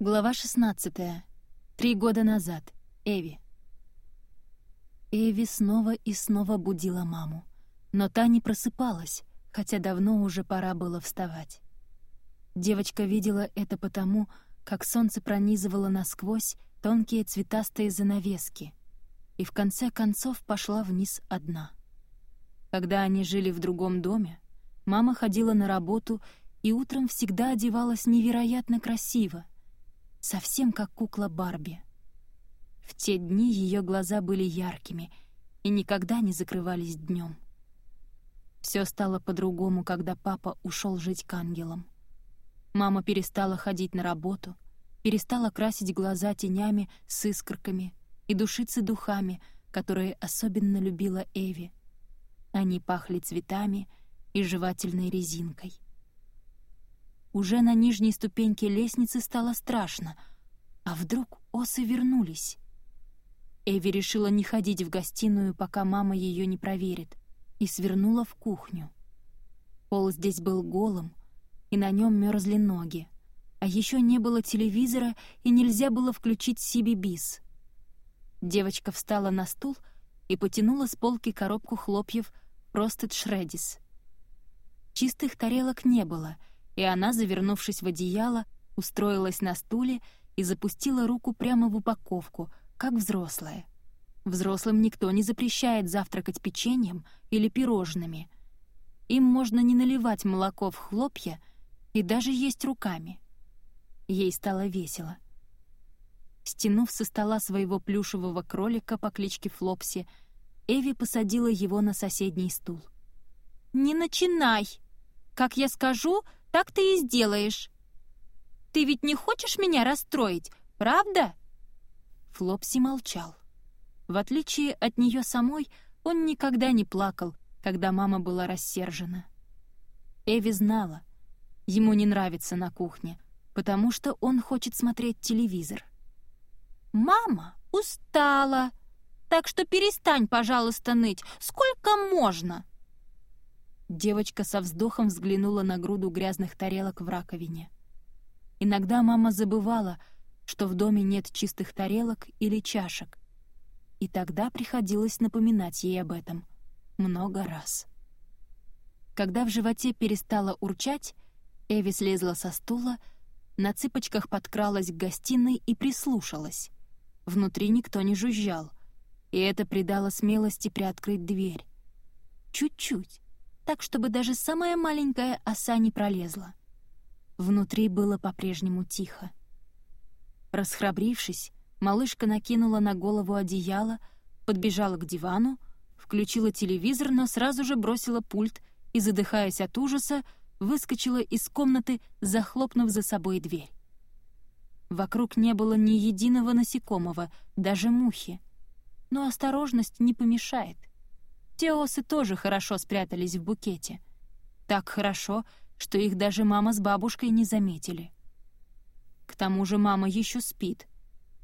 Глава 16. Три года назад. Эви. Эви снова и снова будила маму. Но та не просыпалась, хотя давно уже пора было вставать. Девочка видела это потому, как солнце пронизывало насквозь тонкие цветастые занавески, и в конце концов пошла вниз одна. Когда они жили в другом доме, мама ходила на работу и утром всегда одевалась невероятно красиво — совсем как кукла Барби. В те дни ее глаза были яркими и никогда не закрывались днем. Все стало по-другому, когда папа ушел жить к ангелам. Мама перестала ходить на работу, перестала красить глаза тенями с искорками и душиться духами, которые особенно любила Эви. Они пахли цветами и жевательной резинкой. Уже на нижней ступеньке лестницы стало страшно. А вдруг осы вернулись? Эви решила не ходить в гостиную, пока мама ее не проверит, и свернула в кухню. Пол здесь был голым, и на нем мерзли ноги. А еще не было телевизора, и нельзя было включить Сиби Бис. Девочка встала на стул и потянула с полки коробку хлопьев «Простед Шредис». Чистых тарелок не было — и она, завернувшись в одеяло, устроилась на стуле и запустила руку прямо в упаковку, как взрослая. Взрослым никто не запрещает завтракать печеньем или пирожными. Им можно не наливать молоко в хлопья и даже есть руками. Ей стало весело. Стянув со стола своего плюшевого кролика по кличке Флопси, Эви посадила его на соседний стул. «Не начинай! Как я скажу, так ты и сделаешь. Ты ведь не хочешь меня расстроить, правда?» Флопси молчал. В отличие от нее самой, он никогда не плакал, когда мама была рассержена. Эви знала, ему не нравится на кухне, потому что он хочет смотреть телевизор. «Мама устала, так что перестань, пожалуйста, ныть. Сколько можно?» Девочка со вздохом взглянула на груду грязных тарелок в раковине. Иногда мама забывала, что в доме нет чистых тарелок или чашек. И тогда приходилось напоминать ей об этом много раз. Когда в животе перестала урчать, Эви слезла со стула, на цыпочках подкралась к гостиной и прислушалась. Внутри никто не жужжал, и это придало смелости приоткрыть дверь. Чуть-чуть, так, чтобы даже самая маленькая оса не пролезла. Внутри было по-прежнему тихо. Расхрабрившись, малышка накинула на голову одеяло, подбежала к дивану, включила телевизор, но сразу же бросила пульт и, задыхаясь от ужаса, выскочила из комнаты, захлопнув за собой дверь. Вокруг не было ни единого насекомого, даже мухи. Но осторожность не помешает. Те осы тоже хорошо спрятались в букете. Так хорошо, что их даже мама с бабушкой не заметили. К тому же мама еще спит.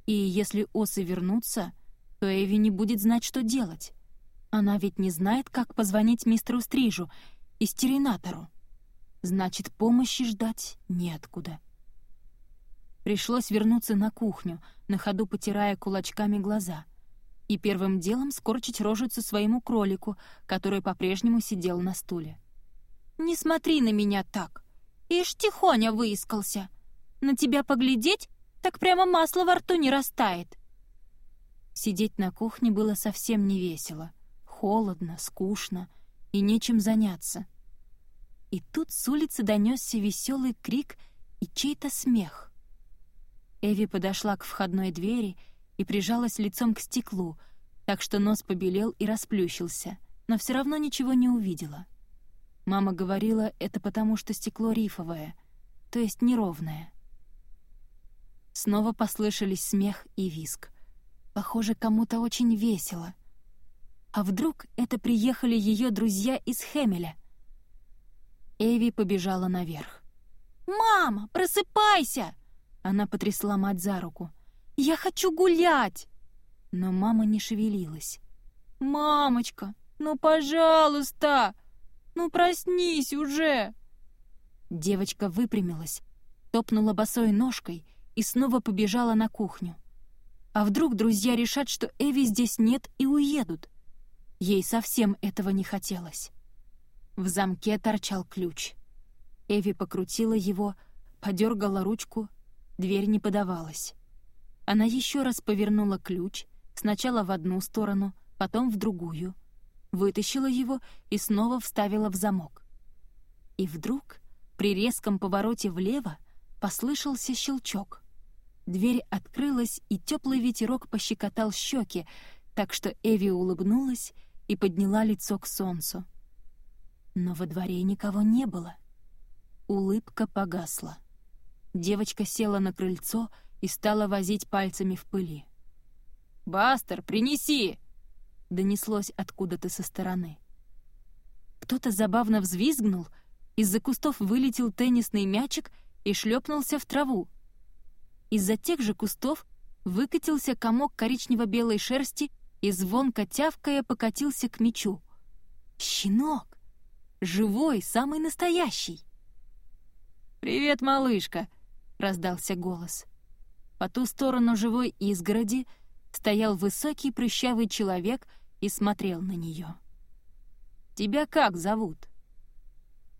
И если осы вернутся, то Эви не будет знать, что делать. Она ведь не знает, как позвонить мистеру Стрижу и стеринатору. Значит, помощи ждать неоткуда. Пришлось вернуться на кухню, на ходу потирая кулачками глаза — и первым делом скорчить рожицу своему кролику, который по-прежнему сидел на стуле. «Не смотри на меня так! Ишь, тихоня выискался! На тебя поглядеть, так прямо масло во рту не растает!» Сидеть на кухне было совсем не весело. Холодно, скучно и нечем заняться. И тут с улицы донесся веселый крик и чей-то смех. Эви подошла к входной двери и прижалась лицом к стеклу, так что нос побелел и расплющился, но все равно ничего не увидела. Мама говорила, это потому, что стекло рифовое, то есть неровное. Снова послышались смех и виск. Похоже, кому-то очень весело. А вдруг это приехали ее друзья из Хемеля? Эви побежала наверх. «Мама, просыпайся!» Она потрясла мать за руку — я хочу гулять!» Но мама не шевелилась. «Мамочка, ну, пожалуйста! Ну, проснись уже!» Девочка выпрямилась, топнула босой ножкой и снова побежала на кухню. А вдруг друзья решат, что Эви здесь нет и уедут? Ей совсем этого не хотелось. В замке торчал ключ. Эви покрутила его, подергала ручку, дверь не подавалась. Она еще раз повернула ключ, сначала в одну сторону, потом в другую, вытащила его и снова вставила в замок. И вдруг, при резком повороте влево, послышался щелчок. Дверь открылась, и теплый ветерок пощекотал щеки, так что Эви улыбнулась и подняла лицо к солнцу. Но во дворе никого не было. Улыбка погасла. Девочка села на крыльцо и стала возить пальцами в пыли. «Бастер, принеси!» — донеслось откуда-то со стороны. Кто-то забавно взвизгнул, из-за кустов вылетел теннисный мячик и шлепнулся в траву. Из-за тех же кустов выкатился комок коричнево-белой шерсти и звонко тявкая покатился к мечу. «Щенок! Живой, самый настоящий!» «Привет, малышка!» — раздался голос. По ту сторону живой изгороди стоял высокий прыщавый человек и смотрел на нее. «Тебя как зовут?»